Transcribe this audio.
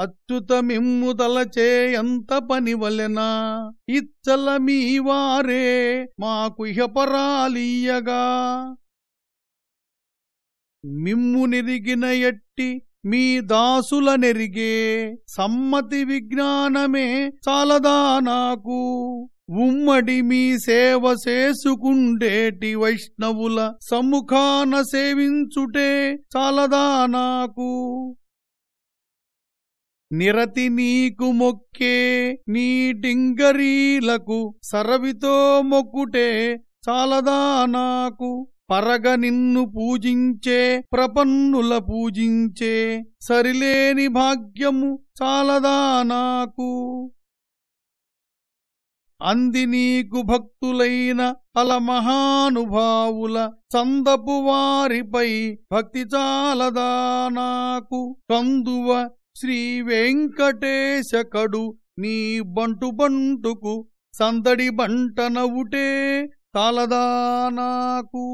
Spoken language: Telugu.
అచ్యుత మిమ్ము ఎంత పని వలెనా? ఇచ్చల మీ వారే మాకు ఇహపరాలీయగా. మిమ్ము నెరిగిన ఎట్టి మీ దాసుల నెరిగే సమ్మతి విజ్ఞానమే చాలదా నాకు? ఉమ్మడి మీ సేవ చేసుకుండేటి వైష్ణవుల సముఖాన సేవించుటే చాలదా నాకు? నిరతి నీకు మొక్కే నీ డింగరీలకు సరవితో మొక్కుటే చాలదా నాకు? పరగ నిన్ను పూజించే ప్రపన్నుల పూజించే సరిలేని భాగ్యము చాలదా నాకు? అంది నీకు భక్తులైన అలమహానుభావుల చందపు వారిపై భక్తి చాలదా నాకు? కందువ శ్రీ వెంకటేశ కడు నీ బంటు బంటుకు సందడి బంటనవుటే చాలదా నాకు.